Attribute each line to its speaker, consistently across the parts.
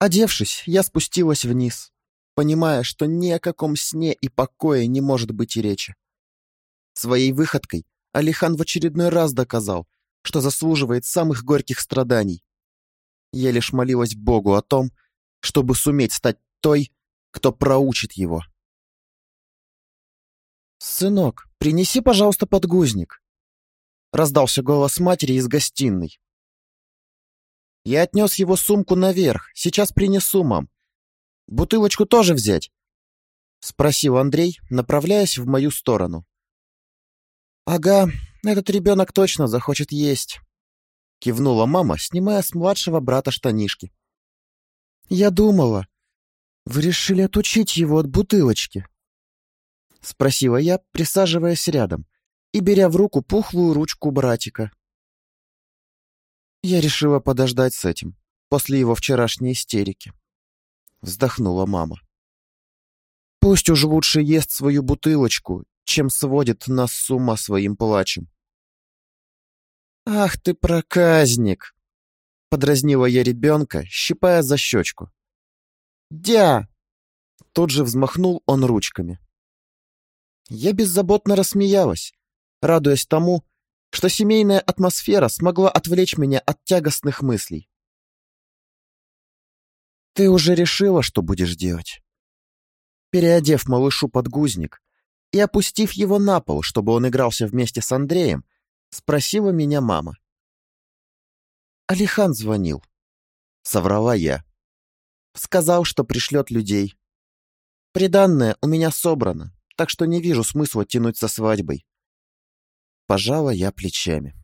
Speaker 1: Одевшись, я спустилась вниз, понимая, что ни о каком сне и покое не может быть и речи. Своей выходкой Алихан в очередной раз доказал, что заслуживает самых горьких страданий. Я лишь молилась Богу о том, чтобы суметь стать той, кто проучит его. «Сынок, принеси, пожалуйста, подгузник», — раздался голос матери из гостиной. «Я отнес его сумку наверх, сейчас принесу, мам. Бутылочку тоже взять?» — спросил Андрей, направляясь в мою сторону. «Ага, этот ребенок точно захочет есть», — кивнула мама, снимая с младшего брата штанишки. «Я думала, вы решили отучить его от бутылочки?» — спросила я, присаживаясь рядом и беря в руку пухлую ручку братика. Я решила подождать с этим, после его вчерашней истерики. Вздохнула мама. Пусть уж лучше ест свою бутылочку, чем сводит нас с ума своим плачем. «Ах ты проказник!» — подразнила я ребенка, щипая за щечку. «Дя!» — тут же взмахнул он ручками. Я беззаботно рассмеялась, радуясь тому, что семейная атмосфера смогла отвлечь меня от тягостных мыслей. «Ты уже решила, что будешь делать?» Переодев малышу подгузник и опустив его на пол, чтобы он игрался вместе с Андреем, спросила меня мама. Алихан звонил. Соврала я. Сказал, что пришлет людей. Приданное у меня собрано, так что не вижу смысла тянуть со свадьбой. Пожала я плечами.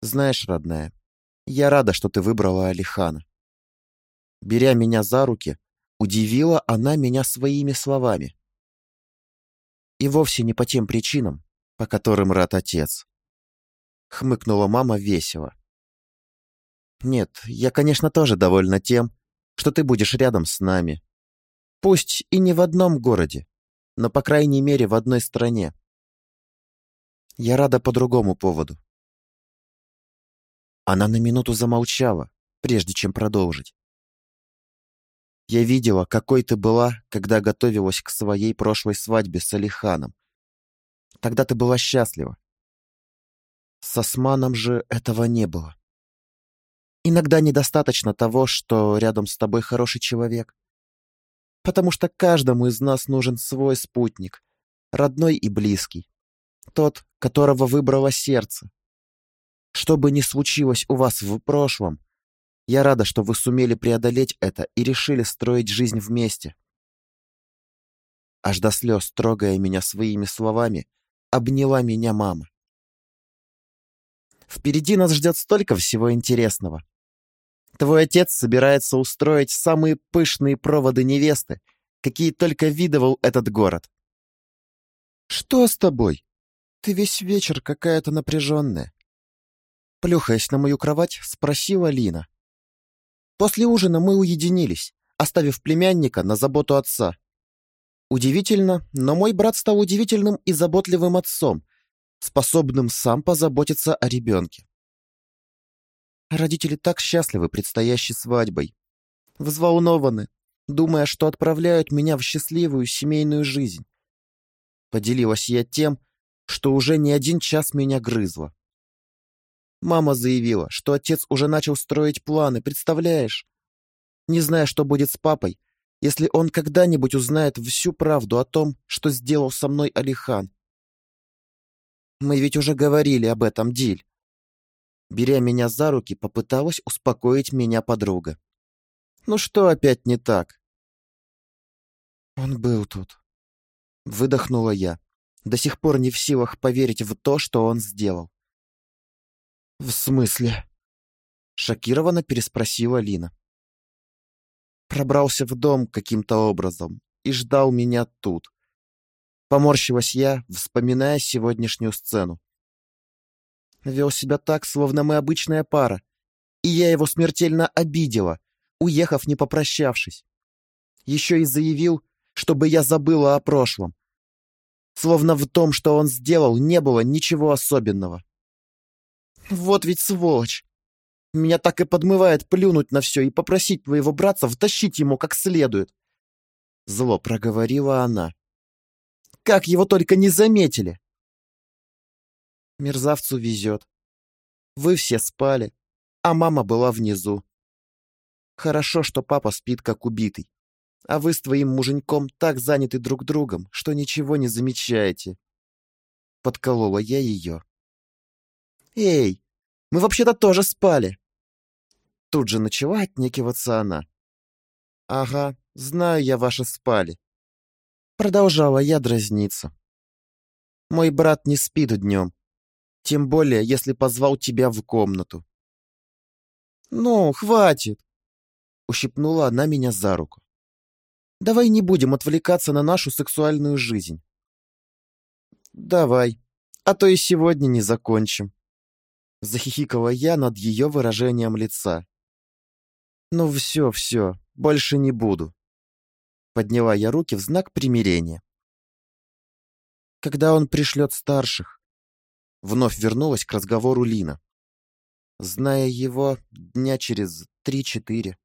Speaker 1: Знаешь, родная, я рада, что ты выбрала Алихана. Беря меня за руки, удивила она меня своими словами. И вовсе не по тем причинам, по которым рад отец. Хмыкнула мама весело. Нет, я, конечно, тоже довольна тем, что ты будешь рядом с нами, Пусть и не в одном городе, но, по крайней мере, в одной стране. Я рада по другому поводу. Она на минуту замолчала, прежде чем продолжить. Я видела, какой ты была, когда готовилась к своей прошлой свадьбе с Алиханом. Тогда ты была счастлива. С Османом же этого не было. Иногда недостаточно того, что рядом с тобой хороший человек потому что каждому из нас нужен свой спутник, родной и близкий, тот, которого выбрало сердце. Что бы ни случилось у вас в прошлом, я рада, что вы сумели преодолеть это и решили строить жизнь вместе. Аж до слез, трогая меня своими словами, обняла меня мама. Впереди нас ждет столько всего интересного. Твой отец собирается устроить самые пышные проводы невесты, какие только видывал этот город. Что с тобой? Ты весь вечер какая-то напряженная. Плюхаясь на мою кровать, спросила Лина. После ужина мы уединились, оставив племянника на заботу отца. Удивительно, но мой брат стал удивительным и заботливым отцом, способным сам позаботиться о ребенке. Родители так счастливы предстоящей свадьбой. Взволнованы, думая, что отправляют меня в счастливую семейную жизнь. Поделилась я тем, что уже не один час меня грызло. Мама заявила, что отец уже начал строить планы, представляешь? Не зная, что будет с папой, если он когда-нибудь узнает всю правду о том, что сделал со мной Алихан. Мы ведь уже говорили об этом, Диль. Беря меня за руки, попыталась успокоить меня подруга. «Ну что опять не так?» «Он был тут», — выдохнула я, до сих пор не в силах поверить в то, что он сделал. «В смысле?» — шокированно переспросила Лина. Пробрался в дом каким-то образом и ждал меня тут. Поморщилась я, вспоминая сегодняшнюю сцену. Вел себя так, словно мы обычная пара. И я его смертельно обидела, уехав не попрощавшись. Еще и заявил, чтобы я забыла о прошлом. Словно в том, что он сделал, не было ничего особенного. Вот ведь сволочь! Меня так и подмывает плюнуть на все и попросить твоего братца втащить ему как следует. Зло проговорила она. Как его только не заметили. Мерзавцу везет. Вы все спали, а мама была внизу. Хорошо, что папа спит как убитый, а вы с твоим муженьком так заняты друг другом, что ничего не замечаете. Подколола я ее. Эй, мы вообще-то тоже спали. Тут же начала отнекиваться она. Ага, знаю я ваши спали. Продолжала я дразниться. Мой брат не спит днем. Тем более, если позвал тебя в комнату. Ну, хватит. Ущипнула она меня за руку. Давай не будем отвлекаться на нашу сексуальную жизнь. Давай, а то и сегодня не закончим. Захихикала я над ее выражением лица. Ну все, все, больше не буду. Подняла я руки в знак примирения. Когда он пришлет старших? Вновь вернулась к разговору Лина. Зная его, дня через три-четыре.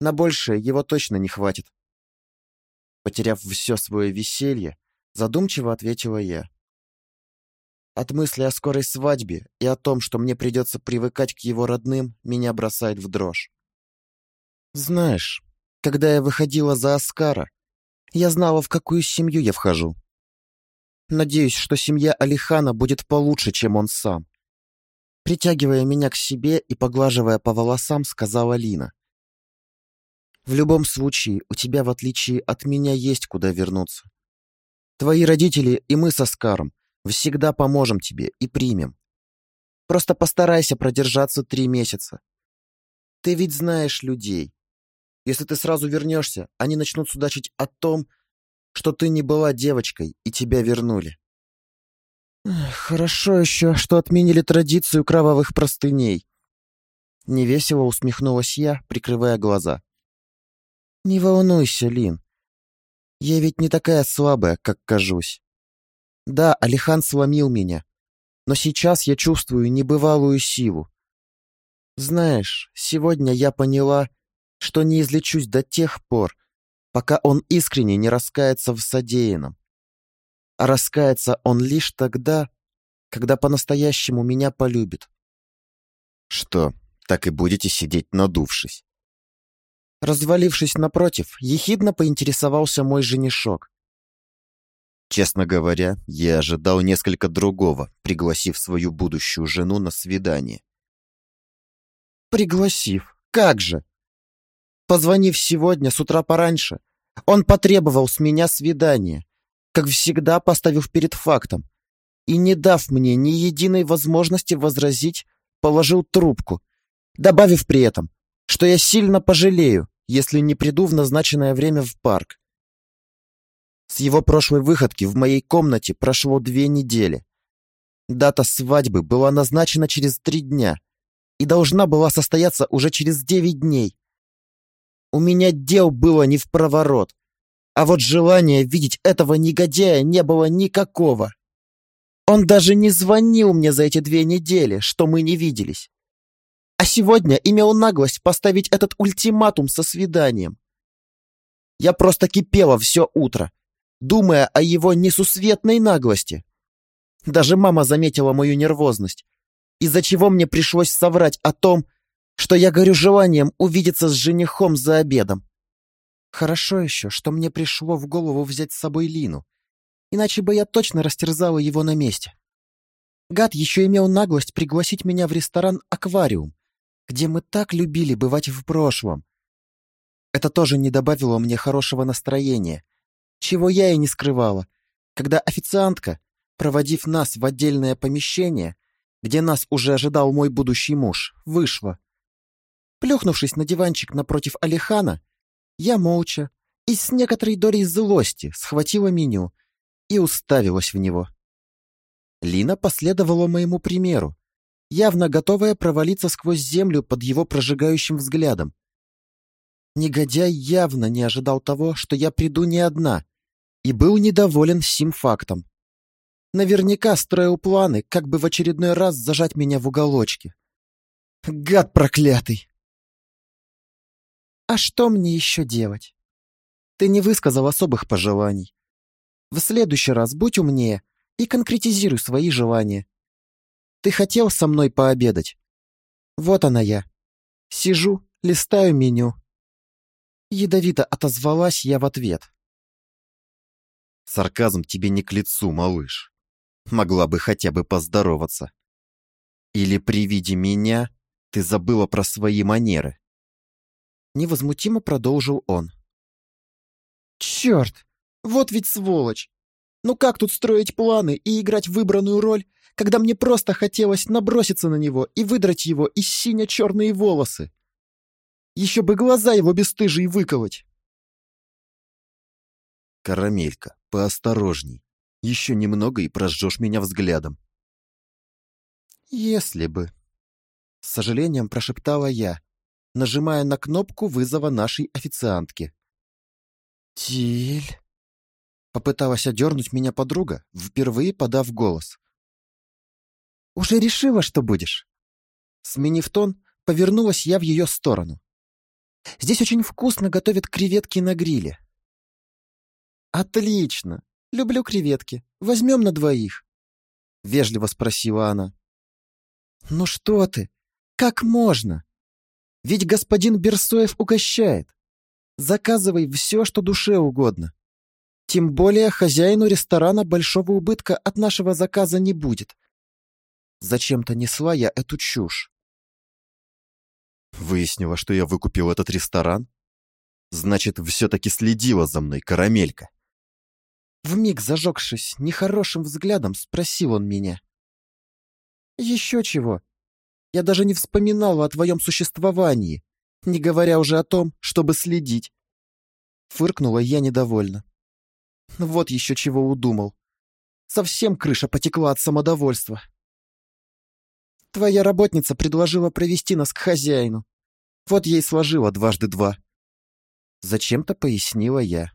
Speaker 1: На большее его точно не хватит. Потеряв все свое веселье, задумчиво ответила я. От мысли о скорой свадьбе и о том, что мне придется привыкать к его родным, меня бросает в дрожь. Знаешь, когда я выходила за Оскара, я знала, в какую семью я вхожу. Надеюсь, что семья Алихана будет получше, чем он сам. Притягивая меня к себе и поглаживая по волосам, сказала Лина. В любом случае, у тебя, в отличие от меня, есть куда вернуться. Твои родители и мы со Скаром всегда поможем тебе и примем. Просто постарайся продержаться три месяца. Ты ведь знаешь людей. Если ты сразу вернешься, они начнут судачить о том, что ты не была девочкой и тебя вернули. Хорошо еще, что отменили традицию кровавых простыней. Невесело усмехнулась я, прикрывая глаза. Не волнуйся, Лин. Я ведь не такая слабая, как кажусь. Да, Алихан сломил меня, но сейчас я чувствую небывалую силу. Знаешь, сегодня я поняла, что не излечусь до тех пор, пока он искренне не раскается в содеянном. А раскается он лишь тогда, когда по-настоящему меня полюбит. Что, так и будете сидеть надувшись? Развалившись напротив, ехидно поинтересовался мой женишок. Честно говоря, я ожидал несколько другого, пригласив свою будущую жену на свидание. Пригласив? Как же? Позвонив сегодня с утра пораньше, он потребовал с меня свидания, как всегда поставив перед фактом, и, не дав мне ни единой возможности возразить, положил трубку, добавив при этом, что я сильно пожалею, если не приду в назначенное время в парк. С его прошлой выходки в моей комнате прошло две недели. Дата свадьбы была назначена через три дня и должна была состояться уже через девять дней. У меня дел было не в проворот. А вот желания видеть этого негодяя не было никакого. Он даже не звонил мне за эти две недели, что мы не виделись. А сегодня имел наглость поставить этот ультиматум со свиданием. Я просто кипела все утро, думая о его несусветной наглости. Даже мама заметила мою нервозность, из-за чего мне пришлось соврать о том, что я горю желанием увидеться с женихом за обедом. Хорошо еще, что мне пришло в голову взять с собой Лину, иначе бы я точно растерзала его на месте. Гад еще имел наглость пригласить меня в ресторан «Аквариум», где мы так любили бывать в прошлом. Это тоже не добавило мне хорошего настроения, чего я и не скрывала, когда официантка, проводив нас в отдельное помещение, где нас уже ожидал мой будущий муж, вышла. Плюхнувшись на диванчик напротив Алихана, я молча и с некоторой долей злости схватила меню и уставилась в него. Лина последовала моему примеру, явно готовая провалиться сквозь землю под его прожигающим взглядом. Негодяй явно не ожидал того, что я приду не одна, и был недоволен сим фактом. Наверняка строил планы, как бы в очередной раз зажать меня в уголочке. Гад проклятый! А что мне еще делать? Ты не высказал особых пожеланий. В следующий раз будь умнее и конкретизируй свои желания. Ты хотел со мной пообедать? Вот она я. Сижу, листаю меню. Ядовито отозвалась я в ответ.
Speaker 2: Сарказм тебе не к лицу, малыш. Могла бы хотя бы поздороваться. Или при виде меня ты забыла про свои манеры?
Speaker 1: Невозмутимо продолжил он. Черт, вот ведь сволочь. Ну как тут строить планы и играть выбранную роль, когда мне просто хотелось наброситься на него и выдрать его из сине-черные волосы? Еще бы глаза его бесстыжие выколоть.
Speaker 2: Карамелька, поосторожней. Еще немного и прожжешь меня взглядом.
Speaker 1: Если бы. С сожалением прошептала я, нажимая на кнопку вызова нашей официантки. «Тиль...» Попыталась одернуть меня подруга, впервые подав голос. «Уже решила, что будешь?» Сменив тон, повернулась я в ее сторону. «Здесь очень вкусно готовят креветки на гриле». «Отлично! Люблю креветки. Возьмем на двоих», — вежливо спросила она. «Ну что ты? Как можно? Ведь господин Берсоев угощает. Заказывай все, что душе угодно. Тем более хозяину ресторана большого убытка от нашего заказа не будет. Зачем-то несла я эту чушь.
Speaker 2: Выяснила, что я выкупил этот ресторан? Значит, все-таки следила за мной, карамелька.
Speaker 1: Вмиг зажегшись нехорошим взглядом, спросил он меня. «Еще чего? Я даже не вспоминала о твоем существовании, не говоря уже о том, чтобы следить. Фыркнула я недовольно. Вот еще чего удумал. Совсем крыша потекла от самодовольства. Твоя работница предложила провести нас к хозяину. Вот ей сложила дважды два. Зачем-то пояснила я.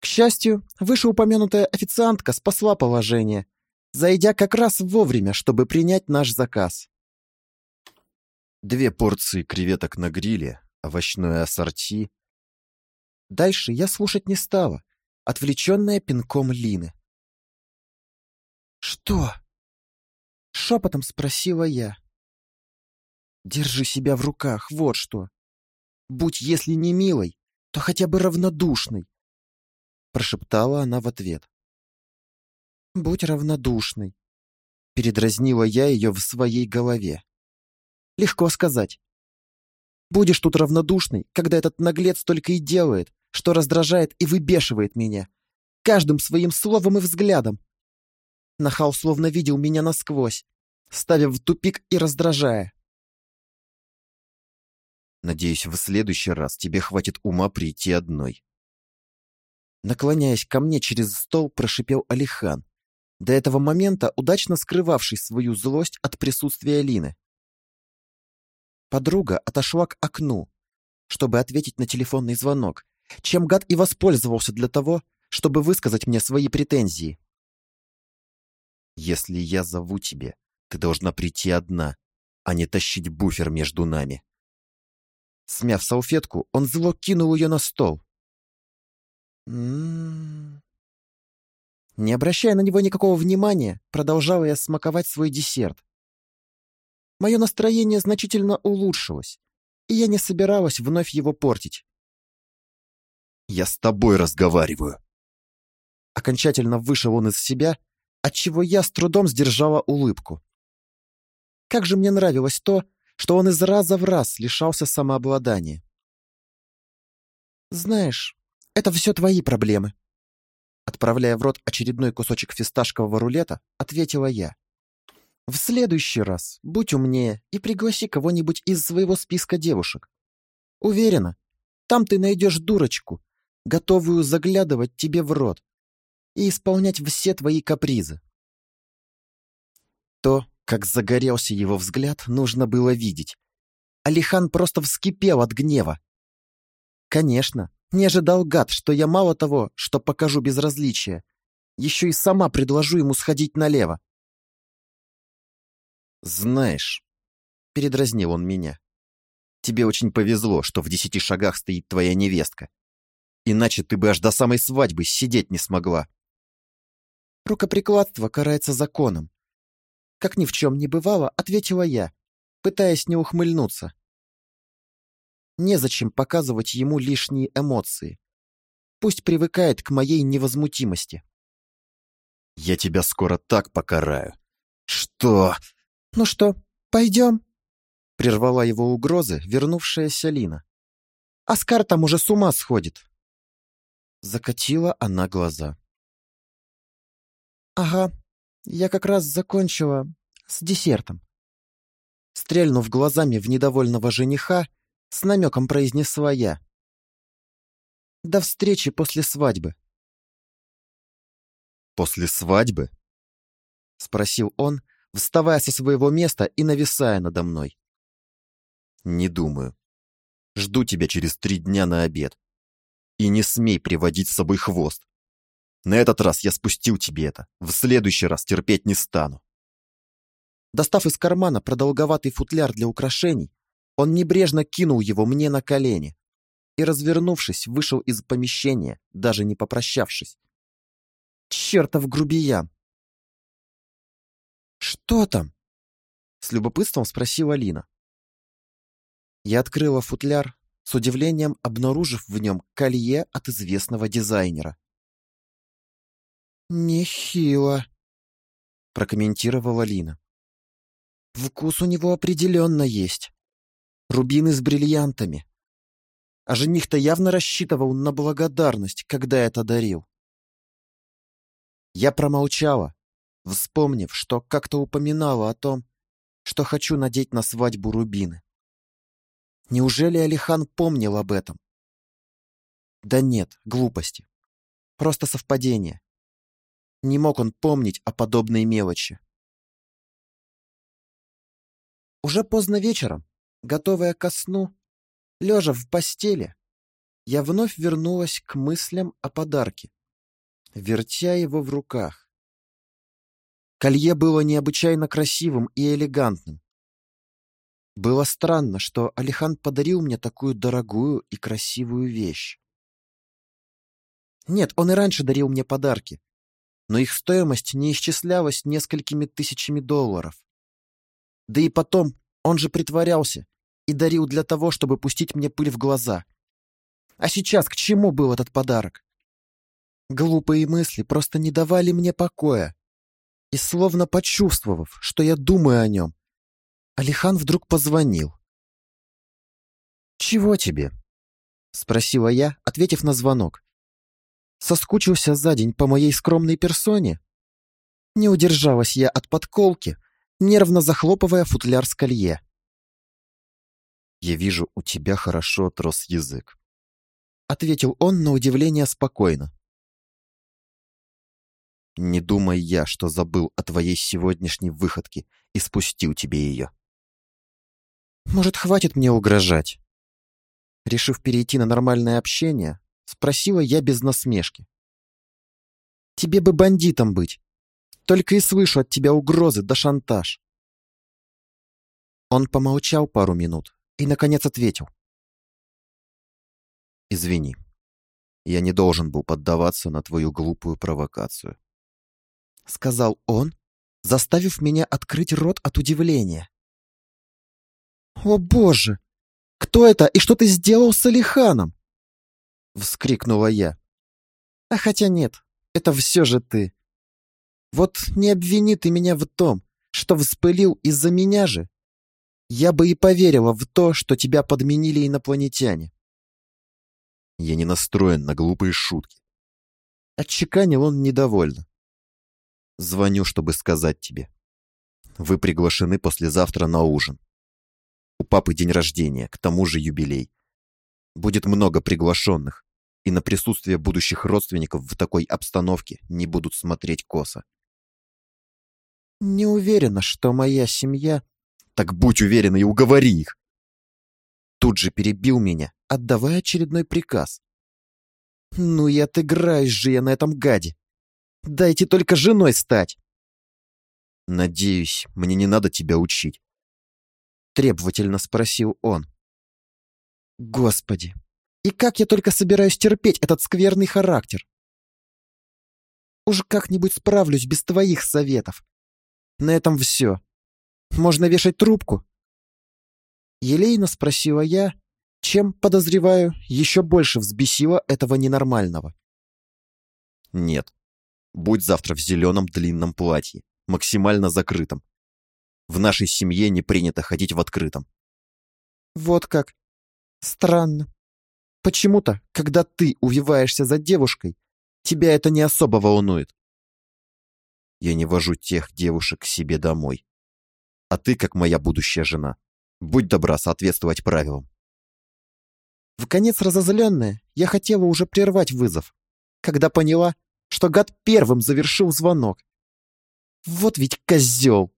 Speaker 1: К счастью, вышеупомянутая официантка спасла положение, зайдя как раз вовремя, чтобы принять наш заказ.
Speaker 2: Две порции креветок на гриле, овощное ассорти.
Speaker 1: Дальше я слушать не стала, отвлеченная пинком Лины. «Что?» — шепотом спросила я. «Держи себя в руках, вот что. Будь, если не милой, то хотя бы равнодушной», — прошептала она в ответ. «Будь равнодушной», — передразнила я ее в своей голове. Легко сказать. Будешь тут равнодушный, когда этот наглец только и делает, что раздражает и выбешивает меня. Каждым своим словом и взглядом. Нахал словно видел меня насквозь, ставя в тупик и раздражая.
Speaker 2: Надеюсь, в следующий раз тебе хватит ума прийти одной.
Speaker 1: Наклоняясь ко мне через стол, прошипел Алихан, до этого момента удачно скрывавший свою злость от присутствия Лины. Подруга отошла к окну, чтобы ответить на телефонный звонок, чем гад и воспользовался для того, чтобы высказать мне свои претензии.
Speaker 2: «Если я зову тебя, ты должна прийти одна, а не тащить буфер между нами».
Speaker 1: Смяв салфетку, он зло кинул ее на стол. М-м-м. Не обращая на него никакого внимания, продолжала я смаковать свой десерт, Мое настроение значительно улучшилось, и я не собиралась вновь его портить.
Speaker 2: «Я с тобой разговариваю!»
Speaker 1: Окончательно вышел он из себя, отчего я с трудом сдержала улыбку. Как же мне нравилось то, что он из раза в раз лишался самообладания. «Знаешь, это все твои проблемы», отправляя в рот очередной кусочек фисташкового рулета, ответила я. В следующий раз будь умнее и пригласи кого-нибудь из своего списка девушек. Уверена, там ты найдешь дурочку, готовую заглядывать тебе в рот и исполнять все твои капризы. То, как загорелся его взгляд, нужно было видеть. Алихан просто вскипел от гнева. Конечно, не ожидал гад, что я мало того, что покажу безразличие, еще и сама предложу ему сходить налево.
Speaker 2: Знаешь, Передразнил он меня. Тебе очень повезло, что в десяти шагах стоит твоя невестка. Иначе ты бы аж до самой свадьбы сидеть не смогла.
Speaker 1: Рукоприкладство карается законом. Как ни в чем не бывало, ответила я, пытаясь не ухмыльнуться. Незачем показывать ему лишние эмоции. Пусть привыкает к моей невозмутимости.
Speaker 2: Я тебя скоро так покараю. Что?
Speaker 1: Ну что, пойдем? Прервала его угрозы вернувшаяся Лина. Оскар там уже с ума сходит. Закатила она глаза. Ага, я как раз закончила с десертом. Стрельнув глазами в недовольного жениха, с намеком произнесла я. До встречи после свадьбы.
Speaker 2: После свадьбы?
Speaker 1: Спросил он, вставая со своего места и нависая надо мной.
Speaker 2: Не думаю. Жду тебя через три дня на обед. И не смей приводить с собой хвост. На этот раз я спустил тебе это. В следующий раз терпеть не стану.
Speaker 1: Достав из кармана продолговатый футляр для украшений, он небрежно кинул его мне на колени и, развернувшись, вышел из помещения, даже не попрощавшись. Чертов грубиян! «Что там?» — с любопытством спросила Алина. Я открыла футляр, с удивлением обнаружив в нем колье от известного дизайнера. «Нехило», — прокомментировала Лина. «Вкус у него определенно есть. Рубины с бриллиантами. А жених-то явно рассчитывал на благодарность, когда это дарил». Я промолчала, вспомнив, что как-то упоминала о том, что хочу надеть на свадьбу рубины. Неужели Алихан помнил об этом? Да нет, глупости. Просто совпадение. Не мог он помнить о подобной мелочи. Уже поздно вечером, готовая ко сну, лежа в постели, я вновь вернулась к мыслям о подарке, вертя его в руках. Колье было необычайно красивым и элегантным. Было странно, что Алихан подарил мне такую дорогую и красивую вещь. Нет, он и раньше дарил мне подарки, но их стоимость не исчислялась несколькими тысячами долларов. Да и потом, он же притворялся и дарил для того, чтобы пустить мне пыль в глаза. А сейчас к чему был этот подарок? Глупые мысли просто не давали мне покоя. И словно почувствовав, что я думаю о нем, Алихан вдруг позвонил. «Чего тебе?» — спросила я, ответив на звонок. «Соскучился за день по моей скромной персоне?» Не удержалась я от подколки, нервно захлопывая футляр с колье.
Speaker 2: «Я вижу, у тебя хорошо отрос язык», —
Speaker 1: ответил он на удивление спокойно.
Speaker 2: «Не думай я, что забыл о твоей сегодняшней выходке и спустил тебе ее».
Speaker 1: Может, хватит мне угрожать? Решив перейти на нормальное общение, спросила я без насмешки. Тебе бы бандитом быть. Только и слышу от тебя угрозы да шантаж. Он помолчал пару минут и, наконец, ответил.
Speaker 2: «Извини, я не должен был поддаваться на твою глупую провокацию», —
Speaker 1: сказал он, заставив меня открыть рот от удивления. «О боже! Кто это и что ты сделал с Алиханом?» Вскрикнула я. «А хотя нет, это все же ты. Вот не обвини ты меня в том, что вспылил из-за меня же. Я бы и поверила в то, что тебя подменили инопланетяне».
Speaker 2: «Я не настроен на глупые шутки».
Speaker 1: Отчеканил он недовольно.
Speaker 2: «Звоню, чтобы сказать тебе. Вы приглашены послезавтра на ужин. У папы день рождения, к тому же юбилей. Будет много приглашенных, и на присутствие будущих родственников в такой обстановке не будут смотреть косо.
Speaker 1: «Не уверена, что моя семья...»
Speaker 2: «Так будь уверена и уговори их!»
Speaker 1: Тут же перебил меня, отдавая очередной приказ. «Ну и отыграюсь же я на этом гаде! Дайте только женой стать!»
Speaker 2: «Надеюсь, мне не надо тебя учить.
Speaker 1: Требовательно спросил он. Господи, и как я только собираюсь терпеть этот скверный характер? Уж как-нибудь справлюсь без твоих советов. На этом все. Можно вешать трубку. Елейно спросила я, чем, подозреваю, еще больше взбесила этого ненормального.
Speaker 2: Нет. Будь завтра в зеленом длинном платье, максимально закрытом. В нашей семье не принято ходить в открытом.
Speaker 1: Вот как. Странно. Почему-то, когда ты увиваешься за девушкой, тебя это не особо волнует.
Speaker 2: Я не вожу тех девушек к себе домой. А ты, как моя будущая жена, будь добра соответствовать правилам.
Speaker 1: В конец разозленная, я хотела уже прервать вызов, когда поняла, что гад первым завершил звонок. Вот ведь козел!